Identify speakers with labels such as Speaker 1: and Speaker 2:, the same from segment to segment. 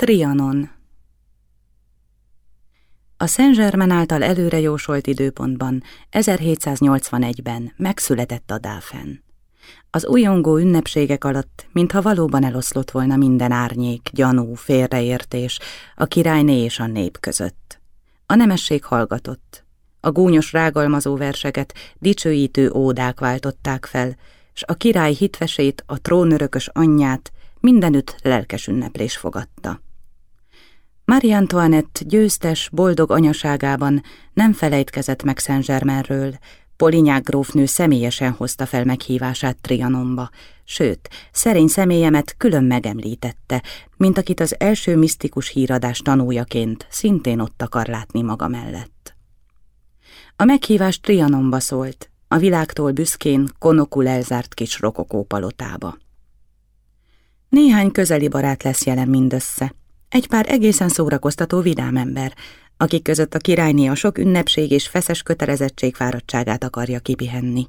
Speaker 1: Trianon A Saint-Germain által előre jósolt időpontban, 1781-ben megszületett a Dáfen. Az újongó ünnepségek alatt, mintha valóban eloszlott volna minden árnyék, gyanú, félreértés a királyné és a nép között. A nemesség hallgatott. A gúnyos rágalmazó verseket dicsőítő ódák váltották fel, s a király hitvesét, a trónörökös anyját mindenütt lelkes ünneplés fogadta. Marie Antoinette győztes, boldog anyaságában nem felejtkezett meg Saint-Germainről, Polinyák grófnő személyesen hozta fel meghívását Trianonba, sőt, szerény személyemet külön megemlítette, mint akit az első misztikus híradás tanújaként szintén ott akar látni maga mellett. A meghívás Trianonba szólt, a világtól büszkén konokul elzárt kis rokokó palotába. Néhány közeli barát lesz jelen mindössze, egy pár egészen szórakoztató vidám ember, akik között a királyné a sok ünnepség és feszes kötelezettség fáradtságát akarja kipihenni,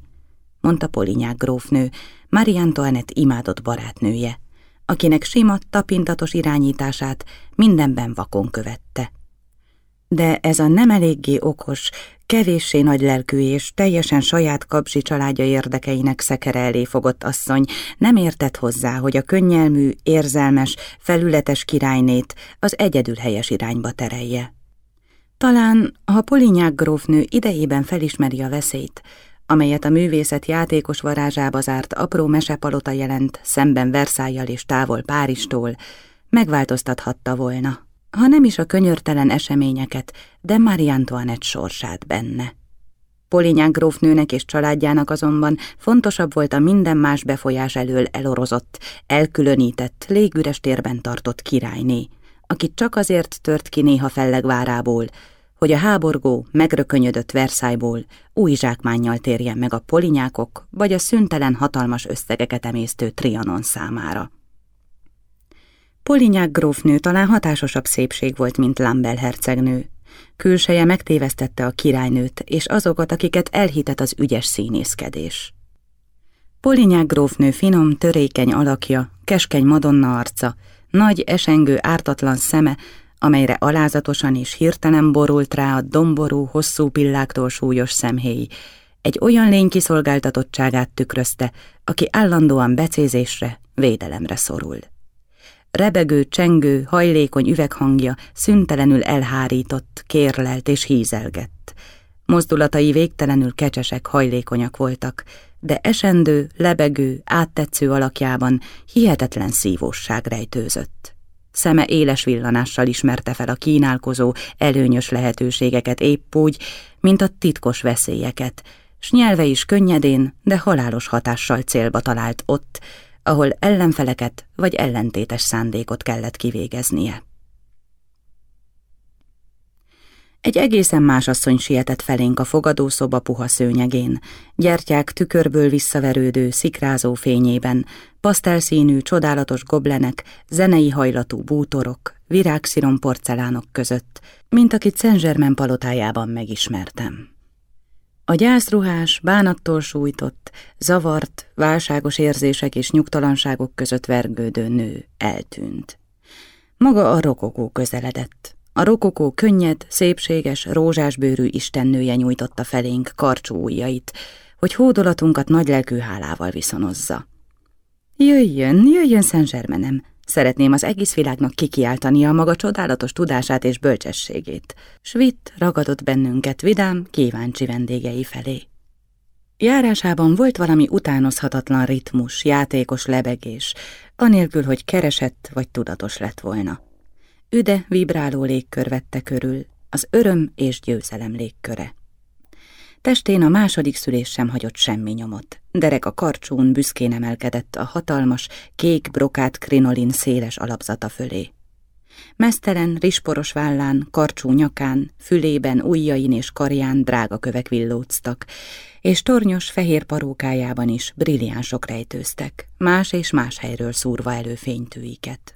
Speaker 1: mondta Polinyák grófnő, Marie Antoinette imádott barátnője, akinek sima, tapintatos irányítását mindenben vakon követte. De ez a nem eléggé okos, kevéssé nagy lelkű és teljesen saját kapzsi családja érdekeinek szekere elé fogott asszony nem értett hozzá, hogy a könnyelmű, érzelmes, felületes királynét az egyedül helyes irányba terelje. Talán, ha Polinyák grófnő idejében felismeri a veszélyt, amelyet a művészet játékos varázsába zárt apró mesepalota jelent szemben Verszájjal és távol Páristól, megváltoztathatta volna, ha nem is a könyörtelen eseményeket, de Marie Antoinette sorsát benne. Polinyák grófnőnek és családjának azonban fontosabb volt a minden más befolyás elől elorozott, elkülönített, légüres térben tartott királyné, akit csak azért tört ki néha fellegvárából, hogy a háborgó megrökönyödött Versailles-ból új zsákmánnyal térjen meg a polinyákok vagy a szüntelen hatalmas összegeket emésztő Trianon számára. Polinyák grófnő talán hatásosabb szépség volt, mint Lambel hercegnő. Külseje megtévesztette a királynőt és azokat, akiket elhitett az ügyes színészkedés. Polinyák grófnő finom, törékeny alakja, keskeny madonna arca, nagy esengő ártatlan szeme, amelyre alázatosan és hirtelen borult rá a domború, hosszú pilláktól súlyos szemhéj, egy olyan lény kiszolgáltatottságát tükrözte, aki állandóan becézésre, védelemre szorul. Rebegő, csengő, hajlékony üveghangja szüntelenül elhárított, kérlelt és hízelgett. Mozdulatai végtelenül kecsesek, hajlékonyak voltak, de esendő, lebegő, áttetsző alakjában hihetetlen szívósság rejtőzött. Szeme éles villanással ismerte fel a kínálkozó, előnyös lehetőségeket épp úgy, mint a titkos veszélyeket, s nyelve is könnyedén, de halálos hatással célba talált ott, ahol ellenfeleket vagy ellentétes szándékot kellett kivégeznie. Egy egészen más asszony sietett felénk a fogadószoba puha szőnyegén, gyertyák tükörből visszaverődő, szikrázó fényében, pasztelszínű, csodálatos goblenek, zenei hajlatú bútorok, virágszirom porcelánok között, mint akit Szent palotájában megismertem. A gyászruhás, bánattól sújtott, zavart, válságos érzések és nyugtalanságok között vergődő nő eltűnt. Maga a rokokó közeledett. A rokokó könnyed, szépséges, rózsásbőrű istennője nyújtotta felénk karcsú ujjait, hogy hódolatunkat nagylelkű hálával viszonozza. Jöjjön, jöjjön, Szent Szeretném az egész világnak kikiáltani a maga csodálatos tudását és bölcsességét. Svit ragadott bennünket vidám, kíváncsi vendégei felé. Járásában volt valami utánozhatatlan ritmus, játékos lebegés, anélkül, hogy keresett vagy tudatos lett volna. Üde vibráló légkör vette körül, az öröm és győzelem légköre. Testén a második szülés sem hagyott semmi nyomot. Derek a karcsún büszkén emelkedett a hatalmas, kék brokát krinolin széles alapzata fölé. Mesztelen, risporos vállán, karcsú nyakán, fülében, ujjain és karján drága kövek villóztak, és tornyos, fehér parókájában is brilliánsok rejtőztek, más és más helyről szúrva elő fénytűiket.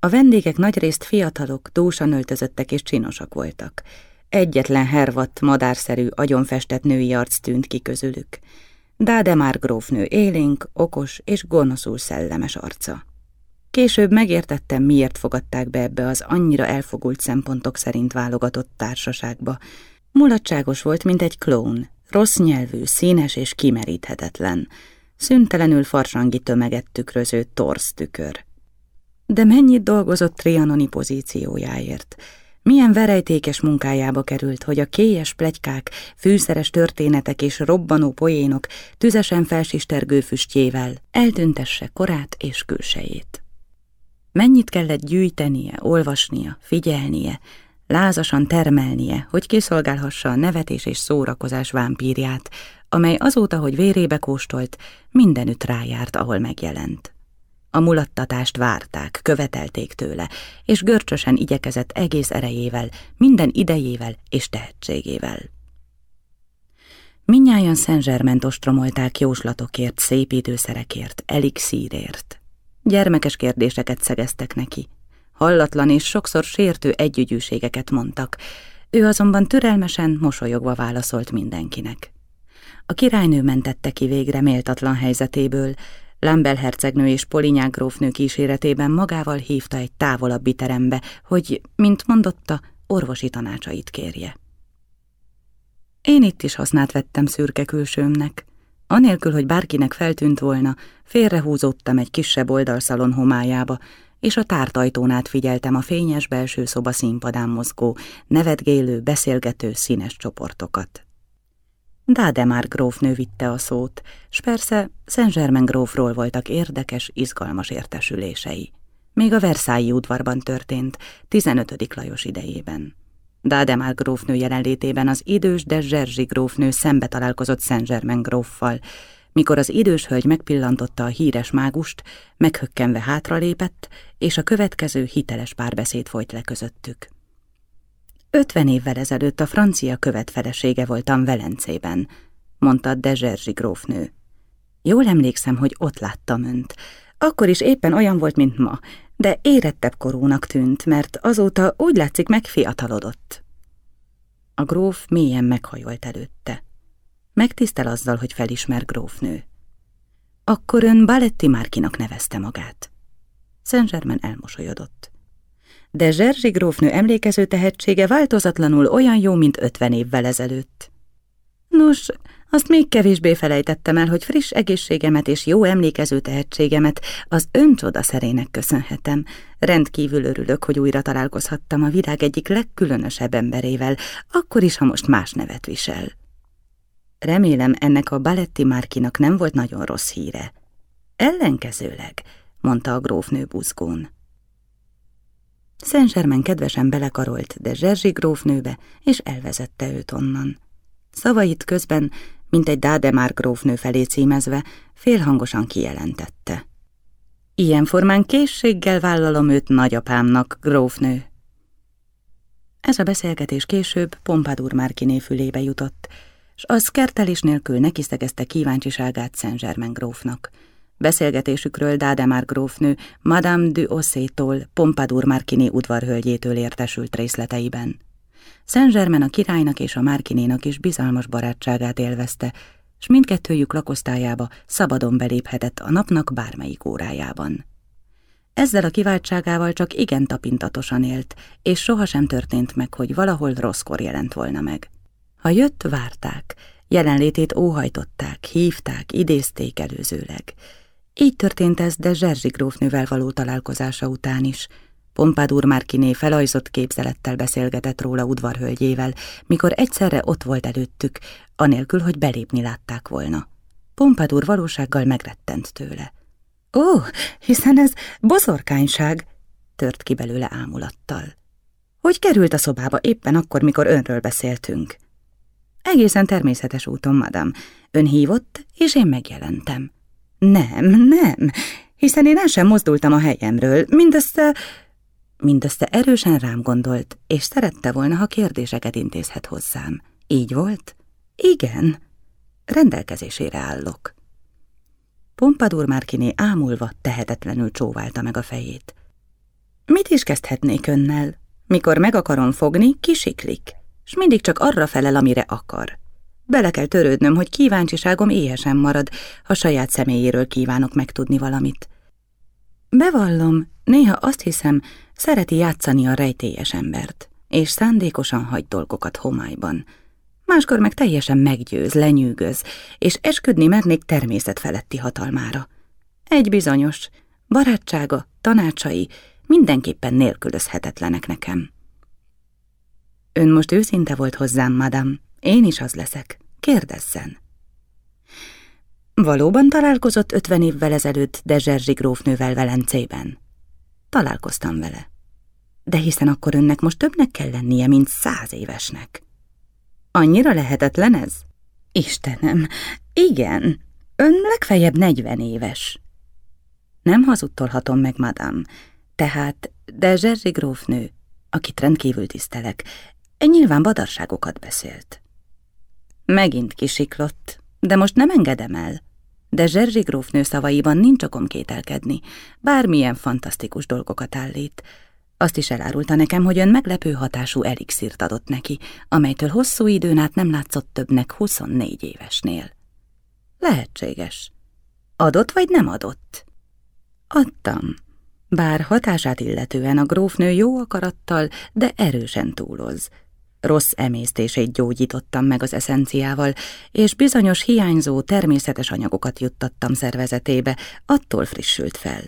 Speaker 1: A vendégek nagyrészt fiatalok, dúsan öltözöttek és csinosak voltak. Egyetlen hervadt, madárszerű, agyonfestett női arc tűnt ki közülük. Dádemár grófnő élénk, okos és gonoszul szellemes arca. Később megértettem, miért fogadták be ebbe az annyira elfogult szempontok szerint válogatott társaságba. Mulatságos volt, mint egy klón, rossz nyelvű, színes és kimeríthetetlen, szüntelenül farsangi tömeget tükröző torsz tükör. De mennyit dolgozott Trianoni pozíciójáért, milyen verejtékes munkájába került, hogy a kélyes plegykák, fűszeres történetek és robbanó poénok tüzesen felsistergő füstjével eltüntesse korát és külsejét. Mennyit kellett gyűjtenie, olvasnia, figyelnie, lázasan termelnie, hogy kiszolgálhassa a nevetés és szórakozás vámpírját, amely azóta, hogy vérébe kóstolt, mindenütt rájárt, ahol megjelent. A mulattatást várták, követelték tőle, és görcsösen igyekezett egész erejével, minden idejével és tehetségével. Minnyáján Szent ostromolták jóslatokért, szépítőszerekért, elixírért. Gyermekes kérdéseket szegeztek neki. Hallatlan és sokszor sértő együgyűségeket mondtak, ő azonban türelmesen, mosolyogva válaszolt mindenkinek. A királynő mentette ki végre méltatlan helyzetéből, Lambel hercegnő és Polinyák grófnő kíséretében magával hívta egy távolabbi terembe, hogy, mint mondotta, orvosi tanácsait kérje. Én itt is hasznát vettem szürke külsőmnek. Anélkül, hogy bárkinek feltűnt volna, félrehúzódtam egy kisebb oldalszalon homályába, és a tártajtón át figyeltem a fényes belső szoba színpadán mozgó, nevetgélő, beszélgető színes csoportokat. Dádemár grófnő vitte a szót, s persze Szent-Germain grófról voltak érdekes, izgalmas értesülései. Még a Versailles udvarban történt, 15. Lajos idejében. Dádemár grófnő jelenlétében az idős de Zserzsi grófnő szembe találkozott Szent-Germain gróffal, mikor az idős hölgy megpillantotta a híres mágust, meghökkenve hátralépett, és a következő hiteles párbeszéd folyt le közöttük. Ötven évvel ezelőtt a francia követ felesége voltam Velencében, mondta de Zserzsi grófnő. Jól emlékszem, hogy ott láttam önt. Akkor is éppen olyan volt, mint ma, de érettebb korúnak tűnt, mert azóta úgy látszik megfiatalodott. A gróf mélyen meghajolt előtte. Megtisztel azzal, hogy felismer grófnő. Akkor ön Baletti Márkinak nevezte magát. Szent elmosolyodott de Zserzsi grófnő emlékező tehetsége változatlanul olyan jó, mint ötven évvel ezelőtt. Nos, azt még kevésbé felejtettem el, hogy friss egészségemet és jó emlékező tehetségemet az öncsoda szerének köszönhetem. Rendkívül örülök, hogy újra találkozhattam a világ egyik legkülönösebb emberével, akkor is, ha most más nevet visel. Remélem, ennek a Baletti Márkinak nem volt nagyon rossz híre. Ellenkezőleg, mondta a grófnő buzgón. Szent kedvesen belekarolt, de Zserzsi grófnőbe, és elvezette őt onnan. Szavait közben, mint egy Dádemár grófnő felé címezve, félhangosan kijelentette. Ilyen formán készséggel vállalom őt nagyapámnak, grófnő. Ez a beszélgetés később Pompadour Márkiné fülébe jutott, s az kertelés nélkül nekisztegezte kíváncsiságát Szent grófnak. Beszélgetésükről Dádemár grófnő Madame du Ossé-tól Pompadour Márkiné udvarhölgyétől értesült részleteiben. Saint-Germain a királynak és a Márkinénak is bizalmas barátságát élvezte, s mindkettőjük lakosztályába szabadon beléphetett a napnak bármelyik órájában. Ezzel a kiváltságával csak igen tapintatosan élt, és sohasem történt meg, hogy valahol rosszkor jelent volna meg. Ha jött, várták, jelenlétét óhajtották, hívták, idézték előzőleg, így történt ez de Zserzsi grófnővel való találkozása után is. Pompadour Márkiné felajzott képzelettel beszélgetett róla udvarhölgyével, mikor egyszerre ott volt előttük, anélkül, hogy belépni látták volna. Pompadour valósággal megrettent tőle. Ó, hiszen ez boszorkányság, tört ki belőle ámulattal. Hogy került a szobába éppen akkor, mikor önről beszéltünk? Egészen természetes úton, madam. Ön hívott, és én megjelentem. Nem, nem, hiszen én el sem mozdultam a helyemről, mindössze... Mindössze erősen rám gondolt, és szerette volna, ha kérdéseket intézhet hozzám. Így volt? Igen. Rendelkezésére állok. Pompadour Márkiné ámulva tehetetlenül csóválta meg a fejét. Mit is kezdhetnék önnel? Mikor meg akarom fogni, kisiklik, s mindig csak arra felel, amire akar. Bele kell törődnöm, hogy kíváncsiságom éhesen marad, ha saját személyéről kívánok megtudni valamit. Bevallom, Néha azt hiszem, szereti játszani a rejtélyes embert, és szándékosan hagy dolgokat homályban. Máskor meg teljesen meggyőz, lenyűgöz, és esküdni mernék természetfeletti hatalmára. Egy bizonyos, barátsága, tanácsai mindenképpen nélkülözhetetlenek nekem. Ön most őszinte volt hozzám, madam, én is az leszek. Kérdezzen. Valóban találkozott ötven évvel ezelőtt de Zserzsi grófnővel Velencében? Találkoztam vele. De hiszen akkor önnek most többnek kell lennie, mint száz évesnek. Annyira lehetetlen ez? Istenem, igen, ön legfeljebb negyven éves. Nem hazudtolhatom meg, madam. Tehát, de Zserzsi grófnő, akit rendkívül tisztelek, nyilván badarságokat beszélt. Megint kisiklott, de most nem engedem el. De Zserzsi grófnő szavaiban nincs okom kételkedni, bármilyen fantasztikus dolgokat állít. Azt is elárulta nekem, hogy ön meglepő hatású elixírt adott neki, amelytől hosszú időn át nem látszott többnek 24 évesnél. Lehetséges. Adott vagy nem adott? Adtam. Bár hatását illetően a grófnő jó akarattal, de erősen túloz. Rossz emésztését gyógyítottam meg az eszenciával, és bizonyos hiányzó természetes anyagokat juttattam szervezetébe, attól frissült fel.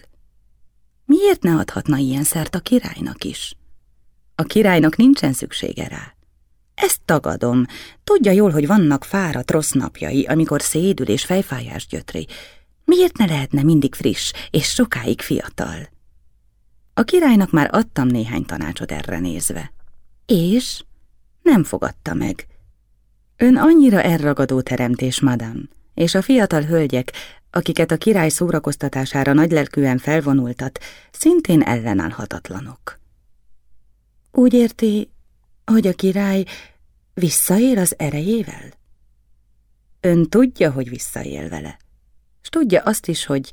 Speaker 1: Miért ne adhatna ilyen szert a királynak is? A királynak nincsen szüksége rá. Ezt tagadom. Tudja jól, hogy vannak fáradt rossz napjai, amikor szédül és fejfájás gyötri. Miért ne lehetne mindig friss és sokáig fiatal? A királynak már adtam néhány tanácsot erre nézve. És? Nem fogadta meg. Ön annyira elragadó teremtés, madam, és a fiatal hölgyek, akiket a király szórakoztatására nagylelkűen felvonultat, szintén ellenállhatatlanok. Úgy érti, hogy a király visszaél az erejével? Ön tudja, hogy visszaél vele, és tudja azt is, hogy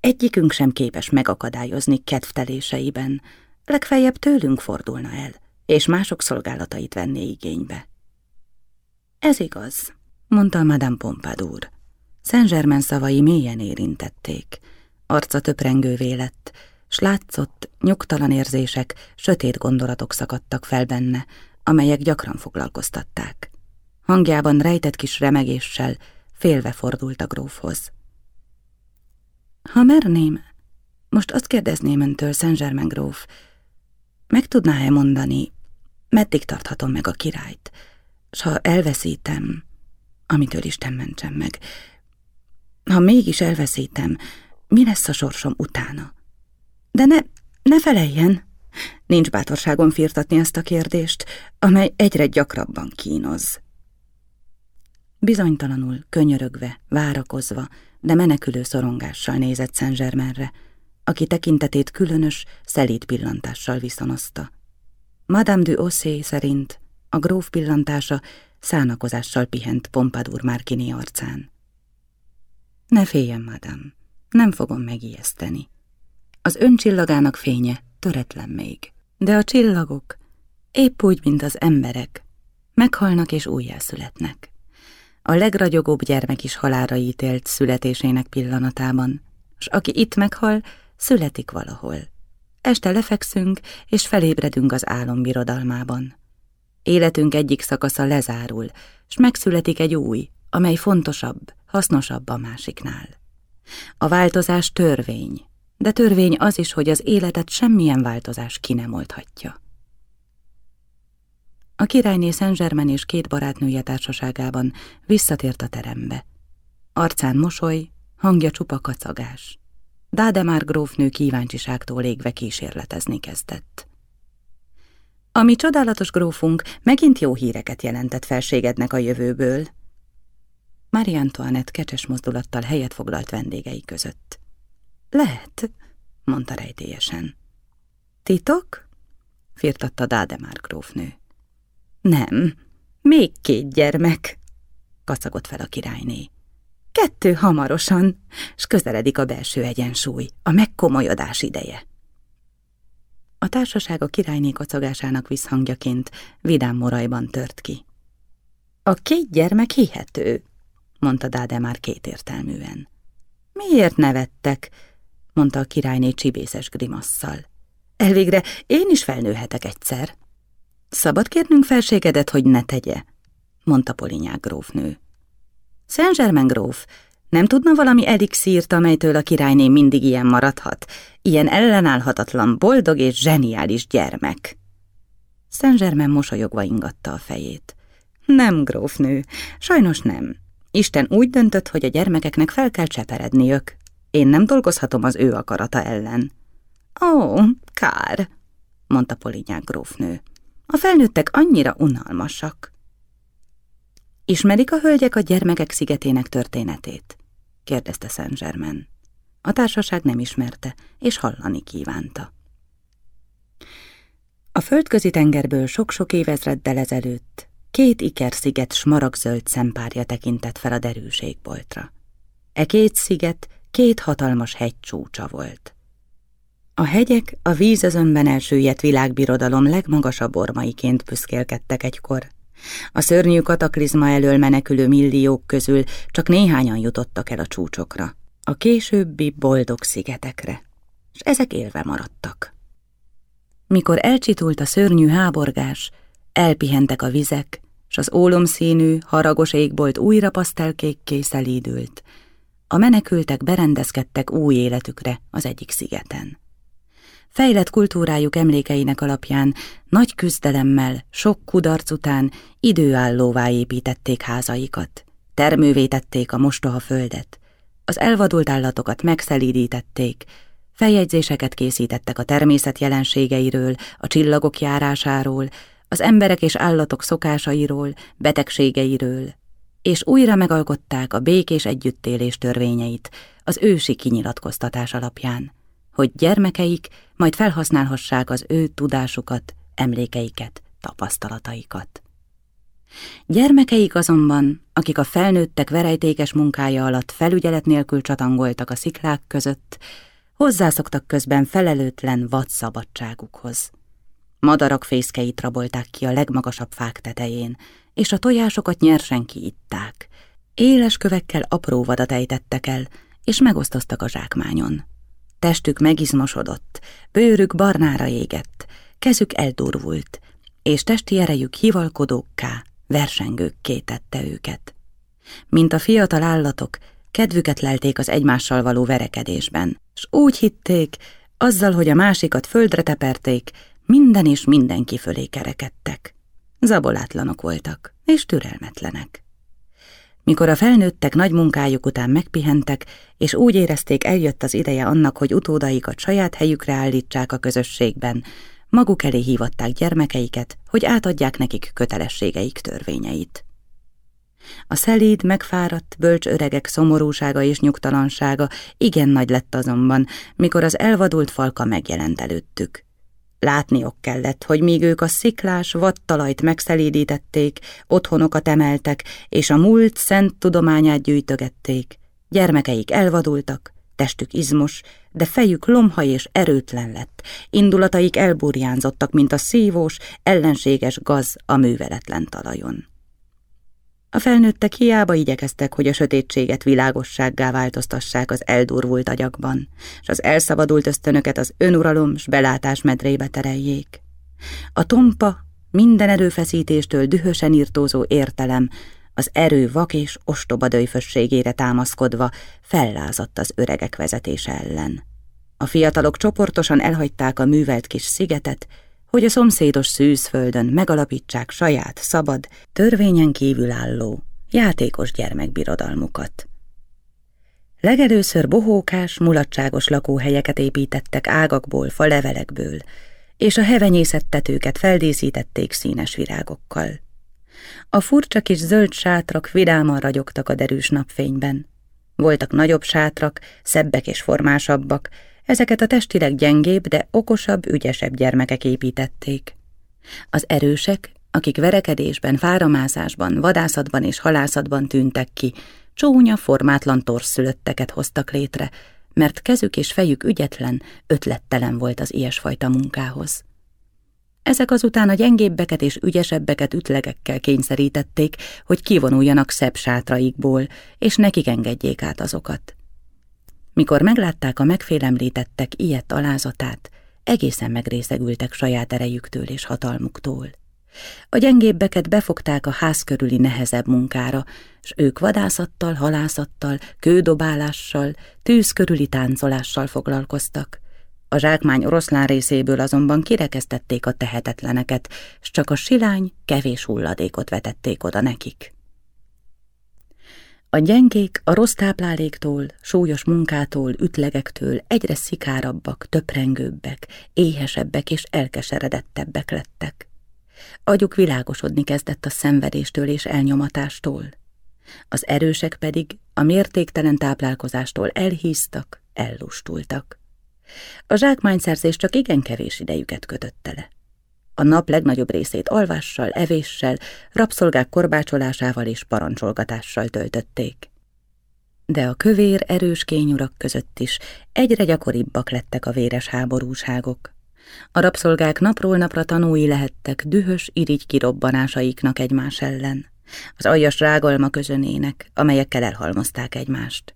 Speaker 1: egyikünk sem képes megakadályozni kedvteléseiben, legfeljebb tőlünk fordulna el és mások szolgálatait venné igénybe. Ez igaz, mondta Madame Pompadour. Saint-Germain szavai mélyen érintették. Arca töprengővé lett, s látszott, nyugtalan érzések, sötét gondolatok szakadtak fel benne, amelyek gyakran foglalkoztatták. Hangjában rejtett kis remegéssel félve fordult a grófhoz. Ha merném, most azt kérdezném öntől, Saint-Germain gróf, meg tudná-e mondani, meddig tarthatom meg a királyt, s ha elveszítem, amitől Isten mentsen meg, ha mégis elveszítem, mi lesz a sorsom utána? De ne, ne feleljen! Nincs bátorságom firtatni ezt a kérdést, amely egyre gyakrabban kínoz. Bizonytalanul, könyörögve, várakozva, de menekülő szorongással nézett Szent aki tekintetét különös, szelíd pillantással viszonozta. Madame du Ossé szerint a gróf pillantása szánakozással pihent Pompadour Márkini arcán. Ne féljen, madame, nem fogom megijeszteni. Az ön csillagának fénye töretlen még, de a csillagok, épp úgy, mint az emberek, meghalnak és újjászületnek. A legragyogóbb gyermek is halára ítélt születésének pillanatában, s aki itt meghal, születik valahol. Este lefekszünk, és felébredünk az álom birodalmában. Életünk egyik szakasza lezárul, s megszületik egy új, amely fontosabb, hasznosabb a másiknál. A változás törvény, de törvény az is, hogy az életet semmilyen változás ki nem oldhatja. A királyné Szent és két barátnője társaságában visszatért a terembe. Arcán mosoly, hangja csupa kacagás. Dádemár grófnő kíváncsiságtól égve kísérletezni kezdett. A mi csodálatos grófunk megint jó híreket jelentett felségednek a jövőből. Marie Antoinette kecses mozdulattal helyet foglalt vendégei között. Lehet, mondta rejtélyesen. Titok? firtatta Dádemár grófnő. Nem, még két gyermek, kacagott fel a királyné. Kettő hamarosan, s közeledik a belső egyensúly, a megkomolyodás ideje. A társaság a királyné kacagásának visszhangjaként vidám morajban tört ki. A két gyermek hihető, mondta Dáde már kétértelműen. Miért nevettek? mondta a királyné csibészes grimasszal. Elvégre én is felnőhetek egyszer. Szabad kérnünk felségedet, hogy ne tegye, mondta Polinyák grófnő. Saint-Germain gróf, nem tudna valami elixírt, amelytől a királyné mindig ilyen maradhat, ilyen ellenállhatatlan, boldog és zseniális gyermek? Saint-Germain mosolyogva ingatta a fejét. Nem, grófnő, sajnos nem. Isten úgy döntött, hogy a gyermekeknek fel kell cseperedniük. Én nem dolgozhatom az ő akarata ellen. Ó, kár, mondta Polinyák grófnő. A felnőttek annyira unalmasak. Ismerik a hölgyek a gyermekek szigetének történetét? kérdezte Szent Germain. A társaság nem ismerte, és hallani kívánta. A földközi tengerből sok-sok évezreddel ezelőtt két ikersziget smaragzöld szempárja tekintett fel a derűségboltra. E két sziget két hatalmas hegy csúcsa volt. A hegyek a vízözönben elsüllyedt világbirodalom legmagasabb ormaiként büszkélkedtek egykor. A szörnyű kataklizma elől menekülő milliók közül csak néhányan jutottak el a csúcsokra, a későbbi boldog szigetekre, és ezek élve maradtak. Mikor elcsitult a szörnyű háborgás, elpihentek a vizek, s az ólomszínű, haragos égbolt újra pasztelkékké szelídült. A menekültek berendezkedtek új életükre az egyik szigeten. Fejlett kultúrájuk emlékeinek alapján nagy küzdelemmel, sok kudarc után időállóvá építették házaikat. Termővé tették a mostoha földet. Az elvadult állatokat megszelídítették, feljegyzéseket készítettek a természet jelenségeiről, a csillagok járásáról, az emberek és állatok szokásairól, betegségeiről, és újra megalkották a békés együttélés törvényeit az ősi kinyilatkoztatás alapján hogy gyermekeik majd felhasználhassák az ő tudásukat, emlékeiket, tapasztalataikat. Gyermekeik azonban, akik a felnőttek verejtékes munkája alatt felügyelet nélkül csatangoltak a sziklák között, hozzászoktak közben felelőtlen vad szabadságukhoz. Madarak fészkeit rabolták ki a legmagasabb fák tetején, és a tojásokat nyersen kiitták. Éles kövekkel apró vadat ejtettek el, és megosztoztak a zsákmányon. Testük megizmosodott, bőrük barnára égett, kezük eldurvult, és testi erejük hivalkodókká, versengőkké tette őket. Mint a fiatal állatok, kedvüket lelték az egymással való verekedésben, s úgy hitték, azzal, hogy a másikat földre teperték, minden és mindenki fölé kerekedtek. Zabolátlanok voltak, és türelmetlenek. Mikor a felnőttek nagy munkájuk után megpihentek, és úgy érezték eljött az ideje annak, hogy utódaikat saját helyükre állítsák a közösségben, maguk elé hívatták gyermekeiket, hogy átadják nekik kötelességeik törvényeit. A szelíd, megfáradt, bölcs öregek szomorúsága és nyugtalansága igen nagy lett azonban, mikor az elvadult falka megjelent előttük. Látniok kellett, hogy míg ők a sziklás vadtalajt megszelídítették, otthonokat emeltek, és a múlt szent tudományát gyűjtögették. Gyermekeik elvadultak, testük izmos, de fejük lomha és erőtlen lett, indulataik elburjánzottak, mint a szívós, ellenséges gaz a műveletlen talajon. A felnőttek hiába igyekeztek, hogy a sötétséget világossággá változtassák az eldurvult agyakban, és az elszabadult ösztönöket az önuralom s belátás medrébe tereljék. A tompa, minden erőfeszítéstől dühösen írtózó értelem, az erő vak és ostoba dőfösségére támaszkodva fellázadt az öregek vezetése ellen. A fiatalok csoportosan elhagyták a művelt kis szigetet, hogy a szomszédos szűzföldön megalapítsák saját, szabad, törvényen kívülálló, játékos gyermekbirodalmukat. Legelőször bohókás, mulatságos lakóhelyeket építettek ágakból, falevelekből, és a hevenyészettetőket feldíszítették színes virágokkal. A furcsa kis zöld sátrak vidáman ragyogtak a derűs napfényben. Voltak nagyobb sátrak, szebbek és formásabbak, Ezeket a testileg gyengébb, de okosabb, ügyesebb gyermekek építették. Az erősek, akik verekedésben, fáramászásban, vadászatban és halászatban tűntek ki, csúnya, formátlan torszülötteket hoztak létre, mert kezük és fejük ügyetlen, ötlettelen volt az ilyesfajta munkához. Ezek azután a gyengébbeket és ügyesebbeket ütlegekkel kényszerítették, hogy kivonuljanak szebb sátraikból, és nekik engedjék át azokat. Mikor meglátták a megfélemlítettek ilyet alázatát, egészen megrészegültek saját erejüktől és hatalmuktól. A gyengébbeket befogták a ház körüli nehezebb munkára, s ők vadászattal, halászattal, kődobálással, tűz körüli táncolással foglalkoztak. A zsákmány oroszlán részéből azonban kirekesztették a tehetetleneket, s csak a silány kevés hulladékot vetették oda nekik. A gyengék a rossz tápláléktól, súlyos munkától, ütlegektől egyre szikárabbak, töprengőbbek, éhesebbek és elkeseredettebbek lettek. Agyuk világosodni kezdett a szenvedéstől és elnyomatástól. Az erősek pedig a mértéktelen táplálkozástól elhíztak, ellustultak. A zsákmányszerzés csak igen kevés idejüket kötötte le. A nap legnagyobb részét alvással, evéssel, rabszolgák korbácsolásával és parancsolgatással töltötték. De a kövér erős kényurak között is egyre gyakoribbak lettek a véres háborúságok. A rabszolgák napról napra tanúi lehettek dühös irigy kirobbanásaiknak egymás ellen. Az aljas rágalma közönének, amelyekkel elhalmozták egymást.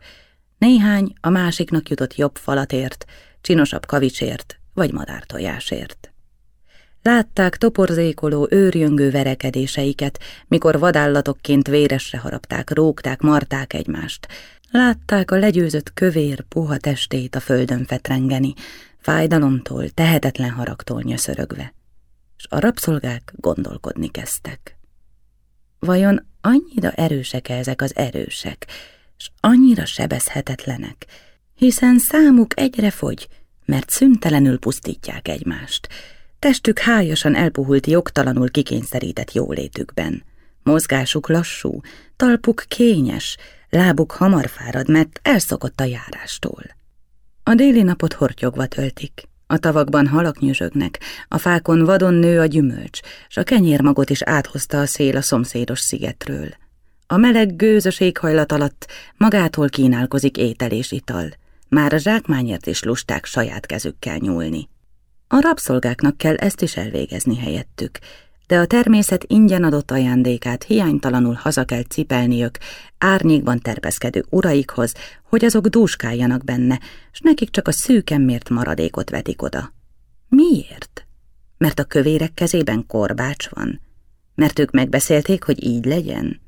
Speaker 1: Néhány a másiknak jutott jobb falatért, csinosabb kavicsért vagy madártojásért. Látták toporzékoló, őrjöngő verekedéseiket, mikor vadállatokként véresre harapták, rógták, marták egymást. Látták a legyőzött kövér, puha testét a földön fetrengeni, fájdalomtól, tehetetlen haragtól nyöszörögve. És a rabszolgák gondolkodni kezdtek. Vajon annyira erősek -e ezek az erősek, és annyira sebezhetetlenek, hiszen számuk egyre fogy, mert szüntelenül pusztítják egymást. Testük hájasan elpuhult jogtalanul kikényszerített jólétükben. Mozgásuk lassú, talpuk kényes, lábuk hamar fárad, mert elszokott a járástól. A déli napot hortyogva töltik, a tavakban halak nyüzsögnek, a fákon vadon nő a gyümölcs, s a kenyérmagot is áthozta a szél a szomszédos szigetről. A meleg, gőzös éghajlat alatt magától kínálkozik étel és ital. Már a zsákmányért is lusták saját kezükkel nyúlni. A rabszolgáknak kell ezt is elvégezni helyettük, de a természet ingyen adott ajándékát hiánytalanul haza kell cipelniük árnyékban terpeszkedő uraikhoz, hogy azok dúskáljanak benne, s nekik csak a szűken mért maradékot vetik oda. Miért? Mert a kövérek kezében korbács van? Mert ők megbeszélték, hogy így legyen?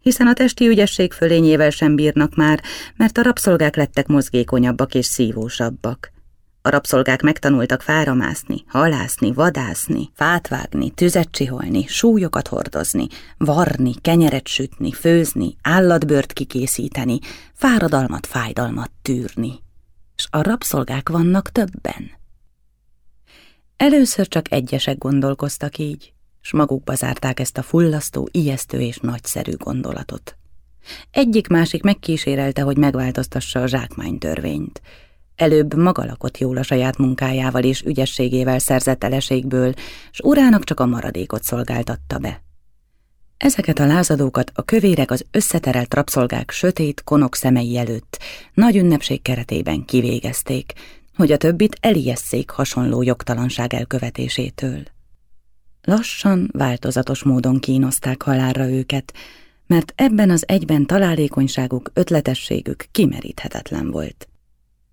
Speaker 1: Hiszen a testi ügyesség fölényével sem bírnak már, mert a rabszolgák lettek mozgékonyabbak és szívósabbak. A rabszolgák megtanultak fáramászni, halászni, vadászni, fát vágni, tüzet csiholni, súlyokat hordozni, varni, kenyeret sütni, főzni, állatbört kikészíteni, fáradalmat, fájdalmat tűrni. És a rabszolgák vannak többen. Először csak egyesek gondolkoztak így, s magukba zárták ezt a fullasztó, ijesztő és nagyszerű gondolatot. Egyik-másik megkísérelte, hogy megváltoztassa a zsákmánytörvényt, Előbb maga lakott jól a saját munkájával és ügyességével szerzett eleségből, s urának csak a maradékot szolgáltatta be. Ezeket a lázadókat a kövérek az összeterelt rabszolgák sötét, konok szemei előtt nagy ünnepség keretében kivégezték, hogy a többit elijesszék hasonló jogtalanság elkövetésétől. Lassan, változatos módon kínozták halálra őket, mert ebben az egyben találékonyságuk, ötletességük kimeríthetetlen volt.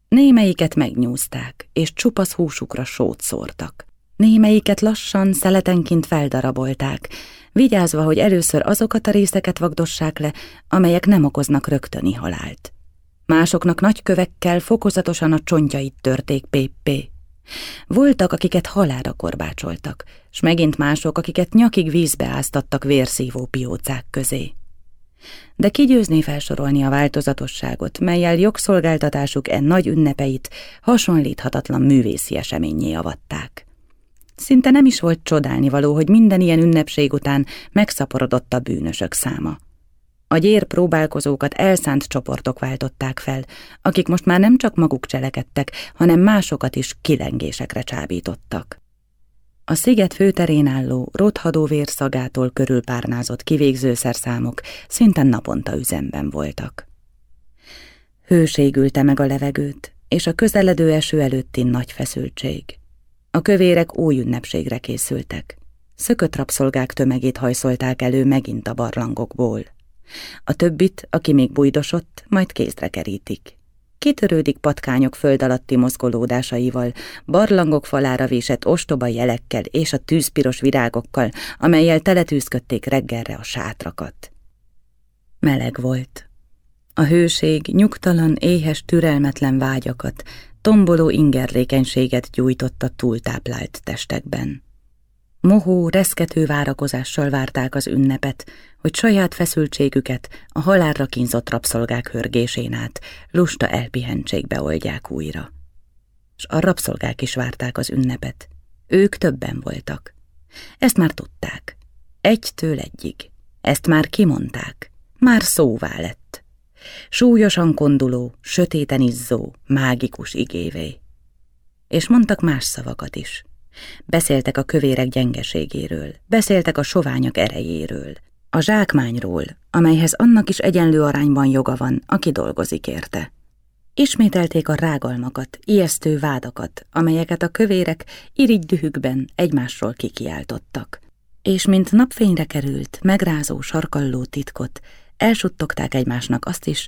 Speaker 1: Némelyiket megnyúzták, és csupasz húsukra sót szórtak. Némelyiket lassan, szeletenként feldarabolták, vigyázva, hogy először azokat a részeket vagdossák le, amelyek nem okoznak rögtöni halált. Másoknak nagy kövekkel fokozatosan a csontjait törték péppé. Voltak, akiket halára korbácsoltak, s megint mások, akiket nyakig vízbe áztattak vérszívó piócák közé de kigyőzné felsorolni a változatosságot, melyel jogszolgáltatásuk en nagy ünnepeit hasonlíthatatlan művészi eseményé avatták. Szinte nem is volt csodálnivaló, hogy minden ilyen ünnepség után megszaporodott a bűnösök száma. A gyér próbálkozókat elszánt csoportok váltották fel, akik most már nem csak maguk cselekedtek, hanem másokat is kilengésekre csábítottak. A sziget főterén álló, rothadó vérszagától körülpárnázott kivégzőszerszámok szinte naponta üzemben voltak. Hőség ülte meg a levegőt, és a közeledő eső előtti nagy feszültség. A kövérek új ünnepségre készültek. Szökött rabszolgák tömegét hajszolták elő megint a barlangokból. A többit, aki még bujdosott, majd kézre kerítik. Kitörődik patkányok föld alatti mozgolódásaival, barlangok falára vésett ostoba jelekkel és a tűzpiros virágokkal, amelyel teletűzködték reggelre a sátrakat. Meleg volt. A hőség nyugtalan, éhes, türelmetlen vágyakat, tomboló ingerlékenységet gyújtott túltáplált testekben. Mohó, reszkető várakozással várták az ünnepet, hogy saját feszültségüket a halálra kínzott rabszolgák hörgésén át lusta elpihentségbe oldják újra. S a rabszolgák is várták az ünnepet. Ők többen voltak. Ezt már tudták. Egytől egyig. Ezt már kimondták. Már szóvá lett. Súlyosan konduló, sötéten izzó, mágikus igévé. És mondtak más szavakat is. Beszéltek a kövérek gyengeségéről, beszéltek a soványak erejéről, a zsákmányról, amelyhez annak is egyenlő arányban joga van, aki dolgozik érte. Ismételték a rágalmakat, ijesztő vádakat, amelyeket a kövérek irigy dühükben egymásról kikiáltottak. És mint napfényre került, megrázó, sarkalló titkot, elsuttogták egymásnak azt is,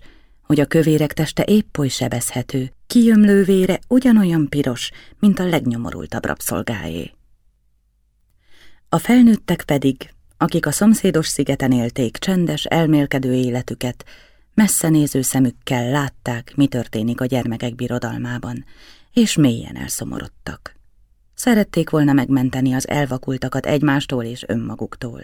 Speaker 1: hogy a kövérek teste épp oly sebezhető, kijömlő vére ugyanolyan piros, mint a legnyomorultabb rabszolgáé. A felnőttek pedig, akik a szomszédos szigeten élték csendes, elmélkedő életüket, messzenéző szemükkel látták, mi történik a gyermekek birodalmában, és mélyen elszomorodtak. Szerették volna megmenteni az elvakultakat egymástól és önmaguktól.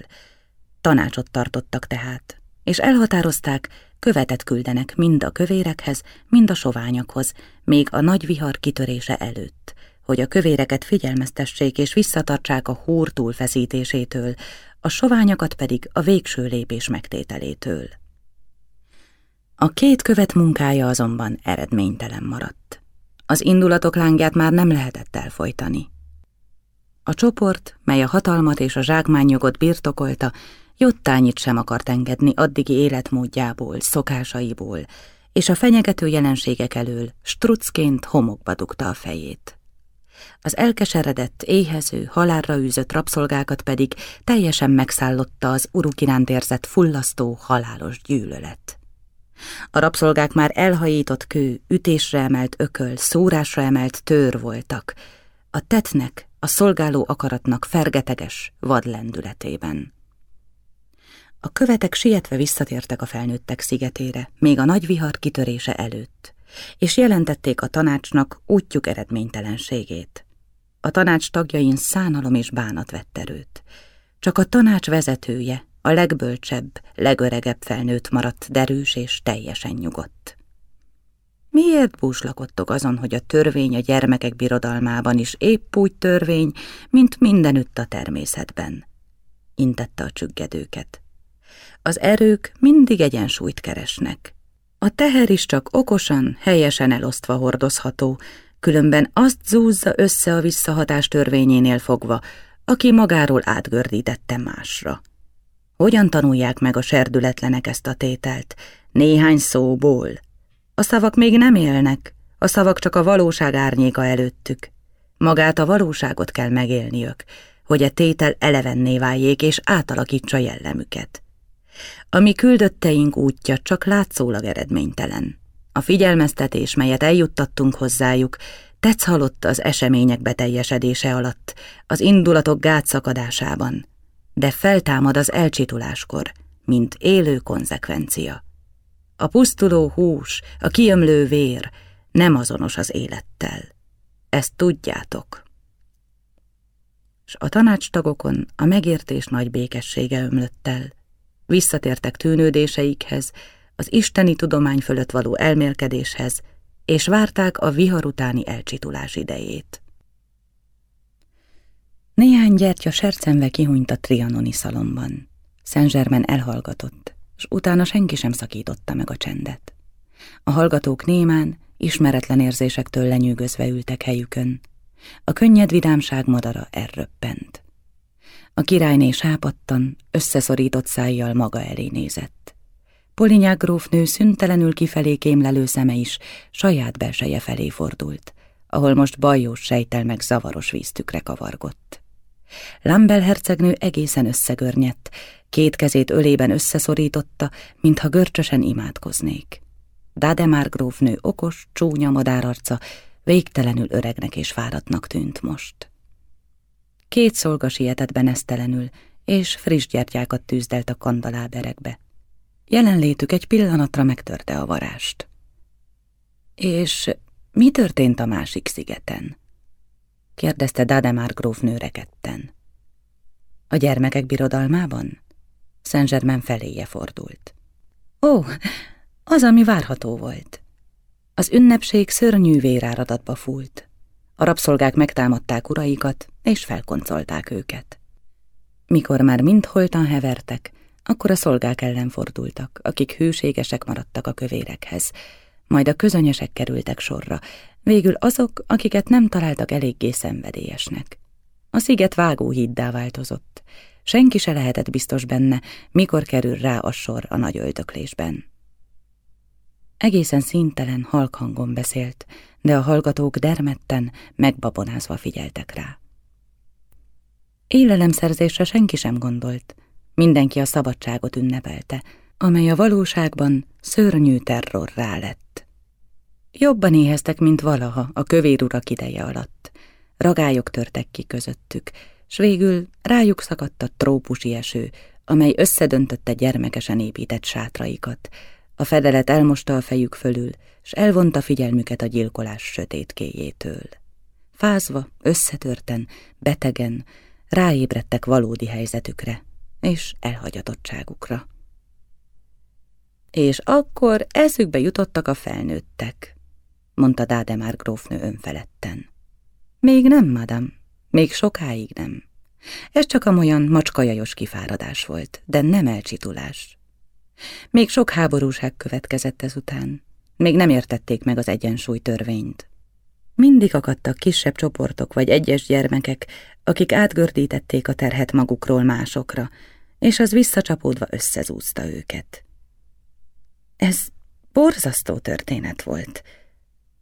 Speaker 1: Tanácsot tartottak tehát, és elhatározták, követet küldenek mind a kövérekhez, mind a soványokhoz, még a nagy vihar kitörése előtt, hogy a kövéreket figyelmeztessék és visszatartsák a húr túlfeszítésétől, a soványokat pedig a végső lépés megtételétől. A két követ munkája azonban eredménytelen maradt. Az indulatok lángját már nem lehetett elfolytani. A csoport, mely a hatalmat és a zsákmányjogot birtokolta, jottányit sem akart engedni addigi életmódjából, szokásaiból, és a fenyegető jelenségek elől strucként homokba dugta a fejét. Az elkeseredett, éhező, halálra űzött rabszolgákat pedig teljesen megszállotta az uruk iránt érzett fullasztó, halálos gyűlölet. A rabszolgák már elhajított kő, ütésre emelt ököl, szórásra emelt tör voltak, a tetnek, a szolgáló akaratnak fergeteges, vad lendületében. A követek sietve visszatértek a felnőttek szigetére, még a nagy vihar kitörése előtt, és jelentették a tanácsnak útjuk eredménytelenségét. A tanács tagjain szánalom és bánat vett erőt. Csak a tanács vezetője, a legbölcsebb, legöregebb felnőtt maradt derűs és teljesen nyugodt. Miért búslakodtok azon, hogy a törvény a gyermekek birodalmában is épp úgy törvény, mint mindenütt a természetben? Intette a csüggedőket. Az erők mindig egyensúlyt keresnek. A teher is csak okosan, helyesen elosztva hordozható, különben azt zúzza össze a visszahatás törvényénél fogva, aki magáról átgördítette másra. Hogyan tanulják meg a serdületlenek ezt a tételt? Néhány szóból. A szavak még nem élnek, a szavak csak a valóság árnyéka előttük. Magát a valóságot kell megélniük, hogy a tétel elevenné váljék és átalakítsa jellemüket. A mi küldötteink útja csak látszólag eredménytelen. A figyelmeztetés, melyet eljuttattunk hozzájuk, tetsz halott az események beteljesedése alatt, az indulatok gátszakadásában, de feltámad az elcsituláskor, mint élő konzekvencia. A pusztuló hús, a kiömlő vér nem azonos az élettel. Ezt tudjátok. S a tanácstagokon a megértés nagy békessége ömlött el. Visszatértek tűnődéseikhez, az isteni tudomány fölött való elmélkedéshez, és várták a vihar utáni elcsitulás idejét. Néhány gyertya sercenve kihunyt a trianoni szalomban. Szent elhallgatott, és utána senki sem szakította meg a csendet. A hallgatók némán, ismeretlen érzésektől lenyűgözve ültek helyükön. A könnyed vidámság madara erröppent. A királyné sápattan, összeszorított szájjal maga elé nézett. Polinyák grófnő szüntelenül kifelé kémlelő szeme is saját belseje felé fordult, ahol most bajós sejtel meg zavaros víztükre kavargott. Lambel hercegnő egészen összegörnyedt, két kezét ölében összeszorította, mintha görcsösen imádkoznék. Dademár grófnő okos, csúnya madárarca végtelenül öregnek és fáradtnak tűnt most. Két szolga sietett benesztelenül, és friss gyertyákat tűzdelt a kandaláberekbe. Jelenlétük egy pillanatra megtörte a varást. És mi történt a másik szigeten? kérdezte Dademár grófnő rekedten. A gyermekek birodalmában? Saint-Germain feléje fordult. Ó, az, ami várható volt. Az ünnepség szörnyű véráradatba fúlt. A rabszolgák megtámadták uraikat, és felkoncolták őket. Mikor már mind holtan hevertek, akkor a szolgák ellen fordultak, akik hűségesek maradtak a kövérekhez, majd a közönyösek kerültek sorra, végül azok, akiket nem találtak eléggé szenvedélyesnek. A sziget vágóhíddá változott, senki se lehetett biztos benne, mikor kerül rá a sor a nagy öldöklésben. Egészen szintelen, halk hangon beszélt, de a hallgatók dermedten, megbabonázva figyeltek rá. Élelemszerzésre senki sem gondolt, mindenki a szabadságot ünnepelte, amely a valóságban szörnyű terrorrá lett. Jobban éheztek, mint valaha a kövér urak ideje alatt. Ragályok törtek ki közöttük, s végül rájuk szakadt a trópusi eső, amely összedöntötte gyermekesen épített sátraikat. A fedelet elmosta a fejük fölül, s elvonta figyelmüket a gyilkolás sötétkéjétől. Fázva, összetörten, betegen, ráébredtek valódi helyzetükre és elhagyatottságukra. És akkor eszükbe jutottak a felnőttek, mondta Dádemár grófnő önfeledten. Még nem, madam, még sokáig nem. Ez csak amolyan macskajajos kifáradás volt, de nem elcsitulás. Még sok háborúság következett ezután. Még nem értették meg az egyensúly törvényt. Mindig akadtak kisebb csoportok vagy egyes gyermekek, akik átgördítették a terhet magukról másokra, és az visszacsapódva összezúzta őket. Ez borzasztó történet volt,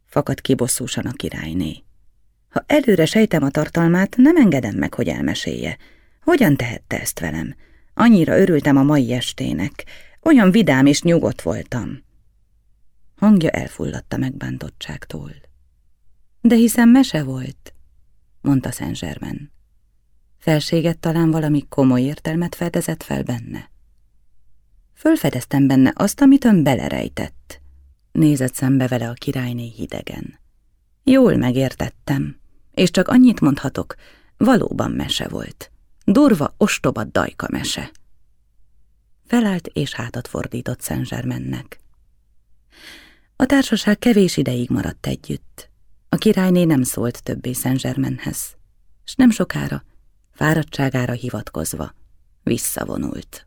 Speaker 1: fakadt ki bosszúsan a királyné. Ha előre sejtem a tartalmát, nem engedem meg, hogy elmesélje. Hogyan tehette ezt velem? Annyira örültem a mai estének. Olyan vidám és nyugodt voltam. Hangja elfulladt a megbántottságtól. De hiszen mese volt, mondta Szent Zsermen. Felséget talán valami komoly értelmet fedezett fel benne. Fölfedeztem benne azt, amit ön belerejtett. Nézett szembe vele a királyné hidegen. Jól megértettem, és csak annyit mondhatok, valóban mese volt. Durva, ostoba dajka mese. Felállt és hátat fordított Szent Zsermennek. A társaság kevés ideig maradt együtt. A királyné nem szólt többé Szent Zsermenhez, s nem sokára, fáradtságára hivatkozva, visszavonult.